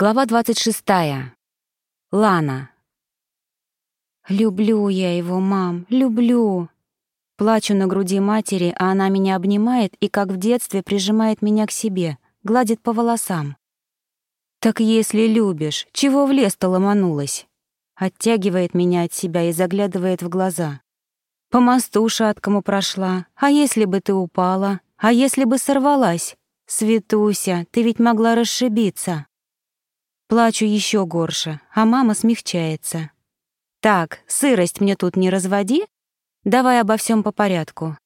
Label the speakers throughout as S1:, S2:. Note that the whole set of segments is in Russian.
S1: Глава 26. Лана. «Люблю я его, мам, люблю!» Плачу на груди матери, а она меня обнимает и, как в детстве, прижимает меня к себе, гладит по волосам. «Так если любишь, чего в лес-то ломанулась?» Оттягивает меня от себя и заглядывает в глаза. «По мосту шаткому прошла. А если бы ты упала? А если бы сорвалась? Светуся, ты ведь могла расшибиться!» Плачу еще горше, а мама смягчается. «Так, сырость мне тут не разводи. Давай обо всем по порядку.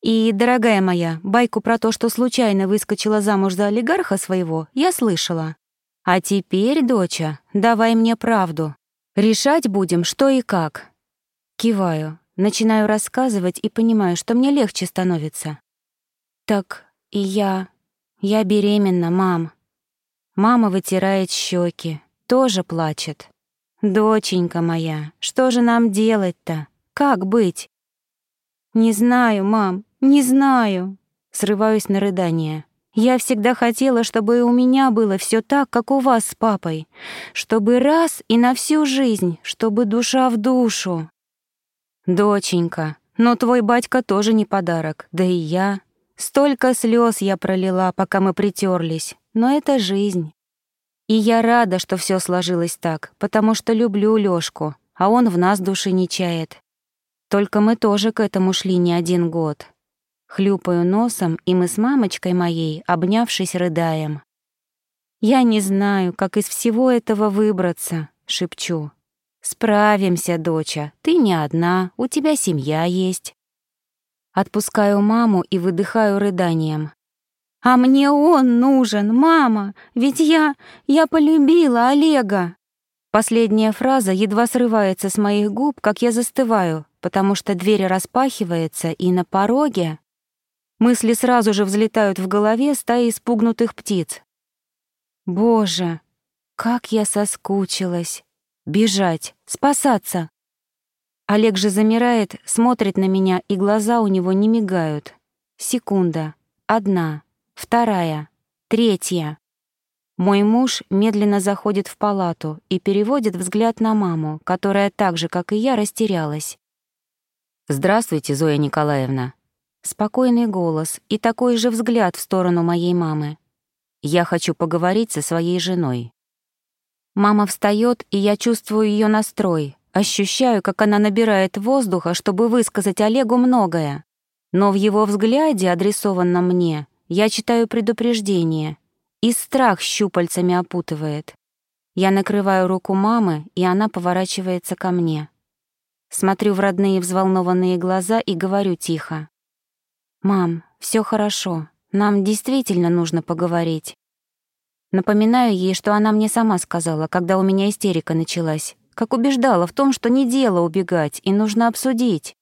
S1: И, дорогая моя, байку про то, что случайно выскочила замуж за олигарха своего, я слышала. А теперь, доча, давай мне правду. Решать будем, что и как». Киваю, начинаю рассказывать и понимаю, что мне легче становится. «Так и я... Я беременна, мам», Мама вытирает щеки, тоже плачет. «Доченька моя, что же нам делать-то? Как быть?» «Не знаю, мам, не знаю», — срываюсь на рыдание. «Я всегда хотела, чтобы у меня было все так, как у вас с папой. Чтобы раз и на всю жизнь, чтобы душа в душу». «Доченька, но твой батька тоже не подарок, да и я. Столько слез я пролила, пока мы притерлись но это жизнь. И я рада, что все сложилось так, потому что люблю Лёшку, а он в нас души не чает. Только мы тоже к этому шли не один год. Хлюпаю носом, и мы с мамочкой моей, обнявшись, рыдаем. «Я не знаю, как из всего этого выбраться», — шепчу. «Справимся, доча, ты не одна, у тебя семья есть». Отпускаю маму и выдыхаю рыданием. А мне он нужен, мама, ведь я... я полюбила Олега. Последняя фраза едва срывается с моих губ, как я застываю, потому что дверь распахивается, и на пороге... Мысли сразу же взлетают в голове стаи испугнутых птиц. Боже, как я соскучилась. Бежать, спасаться. Олег же замирает, смотрит на меня, и глаза у него не мигают. Секунда. Одна вторая, третья. Мой муж медленно заходит в палату и переводит взгляд на маму, которая так же, как и я, растерялась. «Здравствуйте, Зоя Николаевна». Спокойный голос и такой же взгляд в сторону моей мамы. «Я хочу поговорить со своей женой». Мама встает, и я чувствую ее настрой, ощущаю, как она набирает воздуха, чтобы высказать Олегу многое. Но в его взгляде, адресованном мне, я читаю предупреждение, и страх щупальцами опутывает. Я накрываю руку мамы, и она поворачивается ко мне. Смотрю в родные взволнованные глаза и говорю тихо. «Мам, все хорошо. Нам действительно нужно поговорить». Напоминаю ей, что она мне сама сказала, когда у меня истерика началась, как убеждала в том, что не дело убегать и нужно обсудить.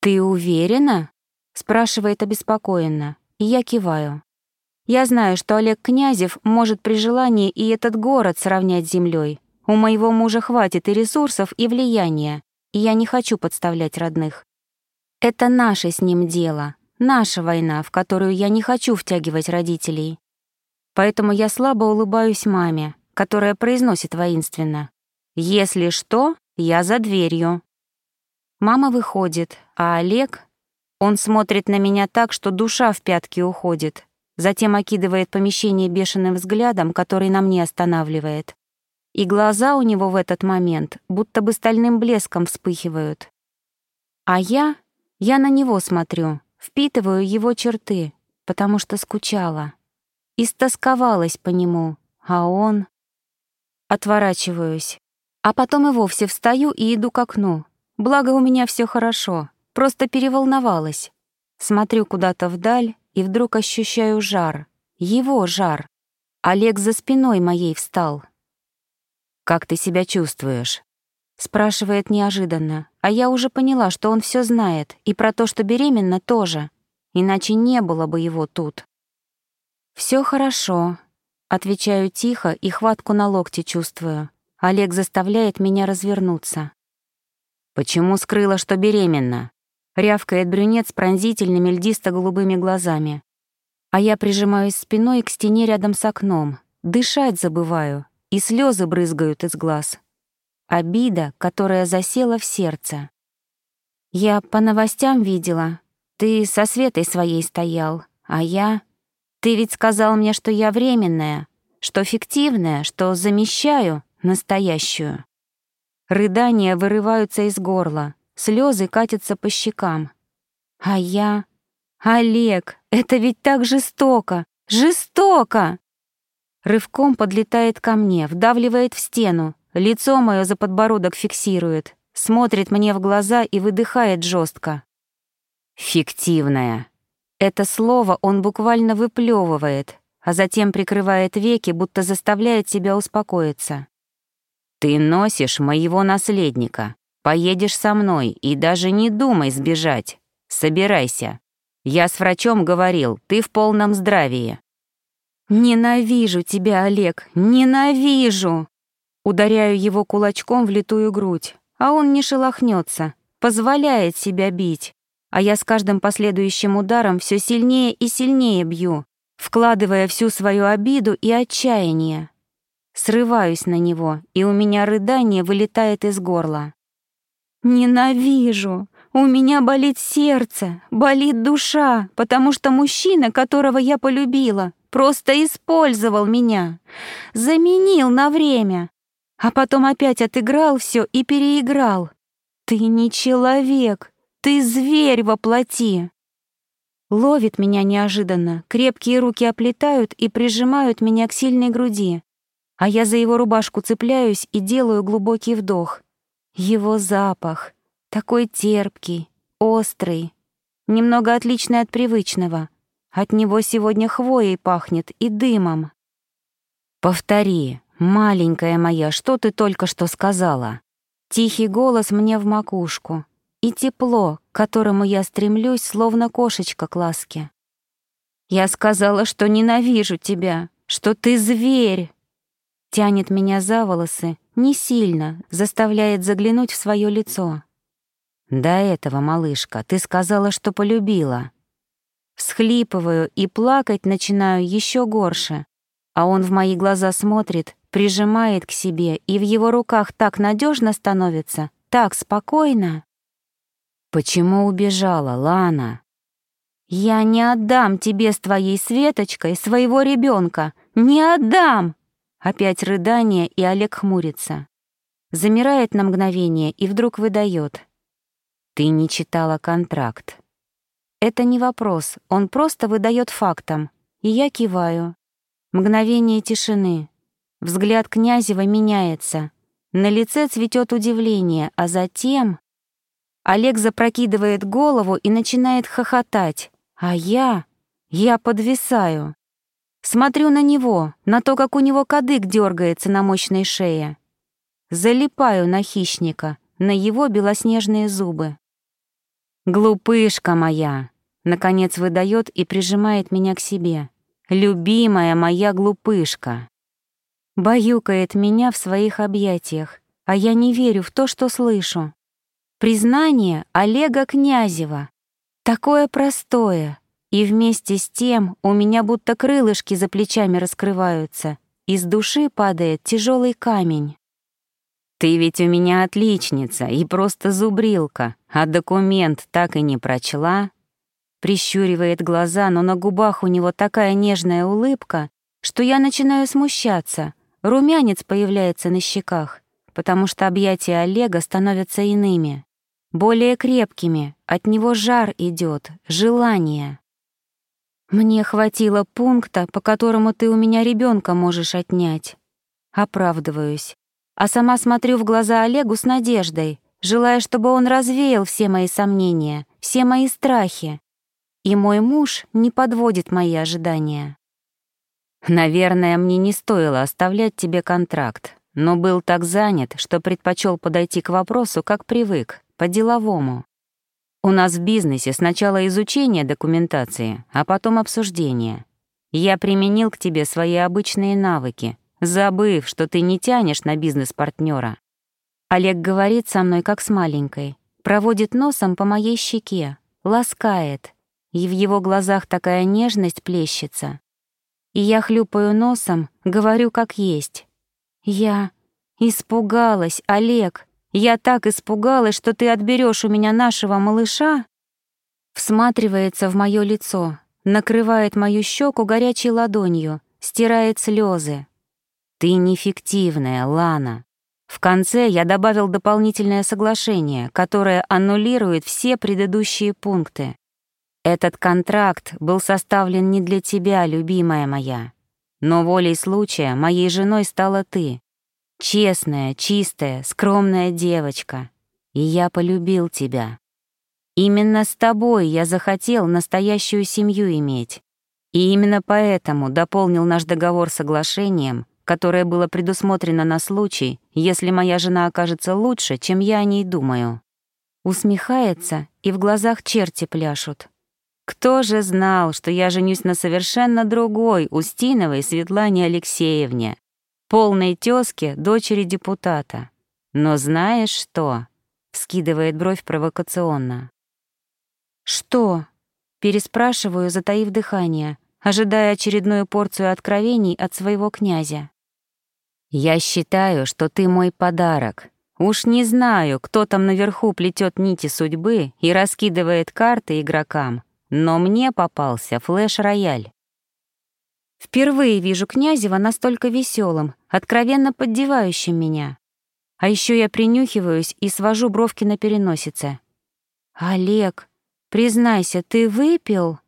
S1: «Ты уверена?» — спрашивает обеспокоенно и я киваю. Я знаю, что Олег Князев может при желании и этот город сравнять с землей. У моего мужа хватит и ресурсов, и влияния, и я не хочу подставлять родных. Это наше с ним дело, наша война, в которую я не хочу втягивать родителей. Поэтому я слабо улыбаюсь маме, которая произносит воинственно. «Если что, я за дверью». Мама выходит, а Олег, он смотрит на меня так, что душа в пятки уходит, затем окидывает помещение бешеным взглядом, который на мне останавливает. И глаза у него в этот момент будто бы стальным блеском вспыхивают. А я, я на него смотрю, впитываю его черты, потому что скучала. Истосковалась по нему, а он... Отворачиваюсь. А потом и вовсе встаю и иду к окну. Благо у меня все хорошо. Просто переволновалась. Смотрю куда-то вдаль и вдруг ощущаю жар. Его жар. Олег за спиной моей встал. «Как ты себя чувствуешь?» Спрашивает неожиданно, а я уже поняла, что он все знает, и про то, что беременна, тоже. Иначе не было бы его тут. Все хорошо», — отвечаю тихо и хватку на локте чувствую. Олег заставляет меня развернуться. «Почему скрыла, что беременна?» рявкает брюнет с пронзительными льдисто-голубыми глазами. А я прижимаюсь спиной к стене рядом с окном. Дышать забываю. и слезы брызгают из глаз. Обида, которая засела в сердце. Я по новостям видела. Ты со Светой своей стоял, а я... Ты ведь сказал мне, что я временная, что фиктивная, что замещаю настоящую. Рыдания вырываются из горла, слезы катятся по щекам. А я... Олег, это ведь так жестоко! Жестоко! Рывком подлетает ко мне, вдавливает в стену, лицо мое за подбородок фиксирует, смотрит мне в глаза и выдыхает жестко. «Фиктивная». Это слово он буквально выплевывает, а затем прикрывает веки, будто заставляет себя успокоиться. «Ты носишь моего наследника. Поедешь со мной и даже не думай сбежать. Собирайся. Я с врачом говорил, ты в полном здравии». «Ненавижу тебя, Олег, ненавижу!» Ударяю его кулачком в литую грудь, а он не шелохнется, позволяет себя бить. А я с каждым последующим ударом все сильнее и сильнее бью, вкладывая всю свою обиду и отчаяние. Срываюсь на него, и у меня рыдание вылетает из горла. «Ненавижу! У меня болит сердце, болит душа, потому что мужчина, которого я полюбила, просто использовал меня, заменил на время, а потом опять отыграл все и переиграл. Ты не человек, ты зверь во плоти. Ловит меня неожиданно, крепкие руки оплетают и прижимают меня к сильной груди, а я за его рубашку цепляюсь и делаю глубокий вдох. Его запах, такой терпкий, острый, немного отличный от привычного. От него сегодня хвоей пахнет и дымом. «Повтори, маленькая моя, что ты только что сказала?» Тихий голос мне в макушку, и тепло, к которому я стремлюсь, словно кошечка к ласке. «Я сказала, что ненавижу тебя, что ты зверь!» Тянет меня за волосы, не сильно, заставляет заглянуть в свое лицо. «До этого, малышка, ты сказала, что полюбила». Всхлипываю и плакать начинаю еще горше, а он в мои глаза смотрит, прижимает к себе, и в его руках так надежно становится, так спокойно. «Почему убежала, Лана?» «Я не отдам тебе с твоей Светочкой своего ребенка, не отдам!» Опять рыдание, и Олег хмурится. Замирает на мгновение и вдруг выдает. «Ты не читала контракт». Это не вопрос, он просто выдает фактом, и я киваю. Мгновение тишины. Взгляд Князева меняется. На лице цветет удивление, а затем... Олег запрокидывает голову и начинает хохотать, а я... я подвисаю. Смотрю на него, на то, как у него кадык дергается на мощной шее. Залипаю на хищника, на его белоснежные зубы. «Глупышка моя!» — наконец выдает и прижимает меня к себе. «Любимая моя глупышка!» Баюкает меня в своих объятиях, а я не верю в то, что слышу. Признание Олега Князева. Такое простое. И вместе с тем у меня будто крылышки за плечами раскрываются. Из души падает тяжелый камень. «Ты ведь у меня отличница и просто зубрилка, а документ так и не прочла?» Прищуривает глаза, но на губах у него такая нежная улыбка, что я начинаю смущаться. Румянец появляется на щеках, потому что объятия Олега становятся иными более крепкими, от него жар идет, желание. Мне хватило пункта, по которому ты у меня ребенка можешь отнять. Оправдываюсь. А сама смотрю в глаза Олегу с надеждой, желая, чтобы он развеял все мои сомнения, все мои страхи. И мой муж не подводит мои ожидания. Наверное, мне не стоило оставлять тебе контракт, но был так занят, что предпочел подойти к вопросу, как привык, по-деловому. У нас в бизнесе сначала изучение документации, а потом обсуждение. Я применил к тебе свои обычные навыки, забыв, что ты не тянешь на бизнес партнера. Олег говорит со мной как с маленькой, проводит носом по моей щеке, ласкает, и в его глазах такая нежность плещется. И я хлюпаю носом, говорю как есть. Я испугалась, Олег. Я так испугалась, что ты отберешь у меня нашего малыша. Всматривается в мое лицо, накрывает мою щеку горячей ладонью, стирает слезы. Ты нефиктивная, Лана. В конце я добавил дополнительное соглашение, которое аннулирует все предыдущие пункты. Этот контракт был составлен не для тебя, любимая моя. Но волей случая моей женой стала ты. Честная, чистая, скромная девочка. И я полюбил тебя. Именно с тобой я захотел настоящую семью иметь. И именно поэтому дополнил наш договор соглашением, которое было предусмотрено на случай, если моя жена окажется лучше, чем я о ней думаю. Усмехается, и в глазах черти пляшут. Кто же знал, что я женюсь на совершенно другой Устиновой Светлане Алексеевне, полной тёзке дочери депутата? Но знаешь что? Скидывает бровь провокационно. Что? Переспрашиваю, затаив дыхание, ожидая очередную порцию откровений от своего князя. «Я считаю, что ты мой подарок. Уж не знаю, кто там наверху плетет нити судьбы и раскидывает карты игрокам, но мне попался флеш-рояль». Впервые вижу Князева настолько веселым, откровенно поддевающим меня. А еще я принюхиваюсь и свожу бровки на переносице. «Олег, признайся, ты выпил?»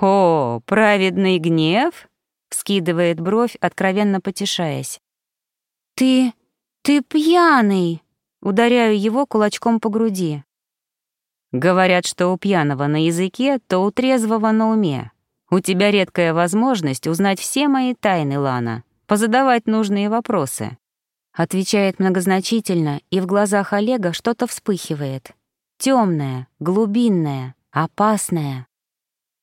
S2: «О, праведный гнев?» — вскидывает бровь, откровенно потешаясь.
S1: «Ты... ты пьяный!» Ударяю его кулачком по груди.
S2: Говорят, что у пьяного на языке, то у трезвого на уме. У тебя редкая возможность узнать все мои тайны, Лана, позадавать нужные вопросы.
S1: Отвечает многозначительно, и в глазах Олега что-то вспыхивает. Темное, глубинное, опасное.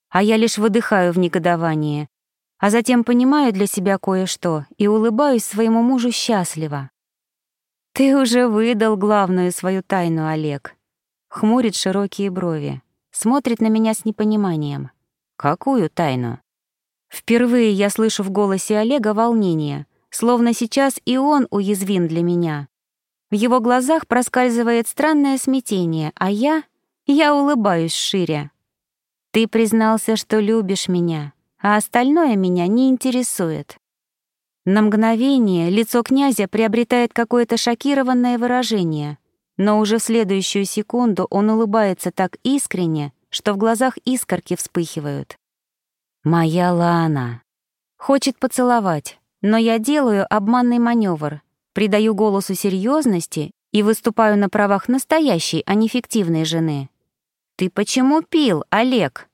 S1: А я лишь выдыхаю в негодовании, а затем понимаю для себя кое-что и улыбаюсь своему мужу счастливо. «Ты уже выдал главную свою тайну, Олег», — хмурит широкие брови, смотрит на меня с непониманием. «Какую тайну?» Впервые я слышу в голосе Олега волнение, словно сейчас и он уязвим для меня. В его глазах проскальзывает странное смятение, а я... я улыбаюсь шире. «Ты признался, что любишь меня», а остальное меня не интересует. На мгновение лицо князя приобретает какое-то шокированное выражение, но уже в следующую секунду он улыбается так искренне, что в глазах искорки вспыхивают. «Моя Лана!» Хочет поцеловать, но я делаю обманный маневр, придаю голосу серьезности и выступаю на правах настоящей, а не фиктивной жены. «Ты почему пил, Олег?»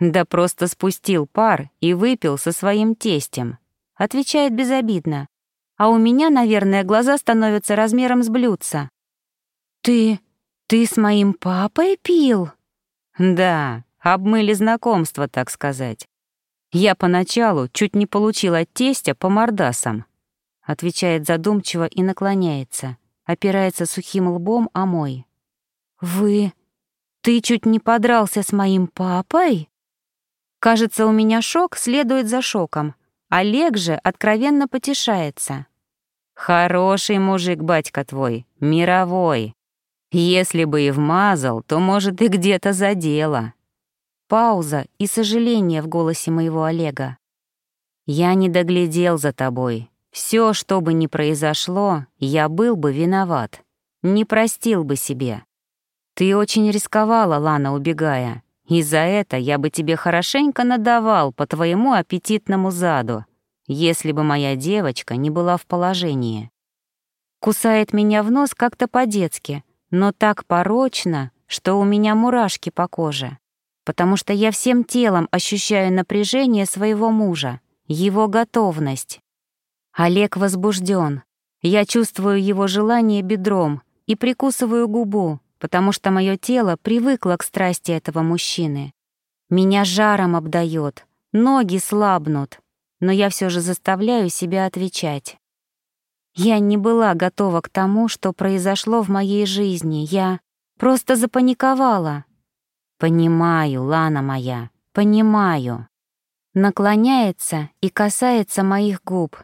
S2: Да просто спустил пар и выпил со своим тестем.
S1: Отвечает безобидно. А у меня, наверное, глаза становятся размером с блюдца. Ты... ты с моим папой пил?
S2: Да, обмыли знакомство, так сказать. Я поначалу чуть не получил от тестя по мордасам. Отвечает задумчиво и наклоняется, опирается сухим лбом о мой.
S1: Вы... ты чуть не подрался с моим папой? Кажется, у меня шок следует за шоком. Олег же откровенно потешается.
S2: «Хороший мужик, батька твой, мировой. Если бы и вмазал, то, может, и где-то задело».
S1: Пауза и сожаление в голосе моего Олега.
S2: «Я не доглядел за тобой. Все, что бы ни произошло, я был бы виноват. Не простил бы себе. Ты очень рисковала, Лана, убегая. И за это я бы тебе хорошенько надавал по твоему аппетитному заду, если бы моя девочка не была в положении.
S1: Кусает меня в нос как-то по-детски, но так порочно, что у меня мурашки по коже, потому что я всем телом ощущаю напряжение своего мужа, его готовность. Олег возбужден. Я чувствую его желание бедром и прикусываю губу, потому что мое тело привыкло к страсти этого мужчины. Меня жаром обдает, ноги слабнут, но я все же заставляю себя отвечать. Я не была готова к тому, что произошло в моей жизни. Я просто запаниковала. Понимаю, Лана моя, понимаю. Наклоняется и касается моих губ.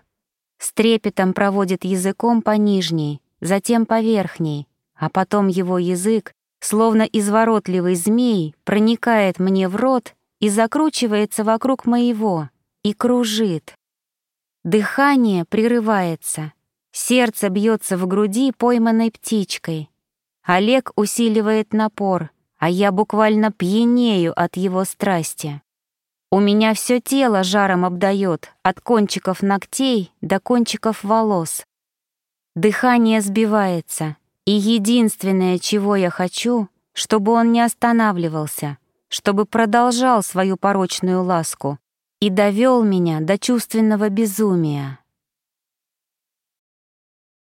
S1: с трепетом проводит языком по нижней, затем по верхней, а потом его язык, словно изворотливый змей, проникает мне в рот и закручивается вокруг моего и кружит. Дыхание прерывается, сердце бьется в груди пойманной птичкой. Олег усиливает напор, а я буквально пьянею от его страсти. У меня все тело жаром обдает, от кончиков ногтей до кончиков волос. Дыхание сбивается, и единственное, чего я хочу, чтобы он не останавливался, чтобы продолжал свою порочную ласку и довел меня до чувственного безумия.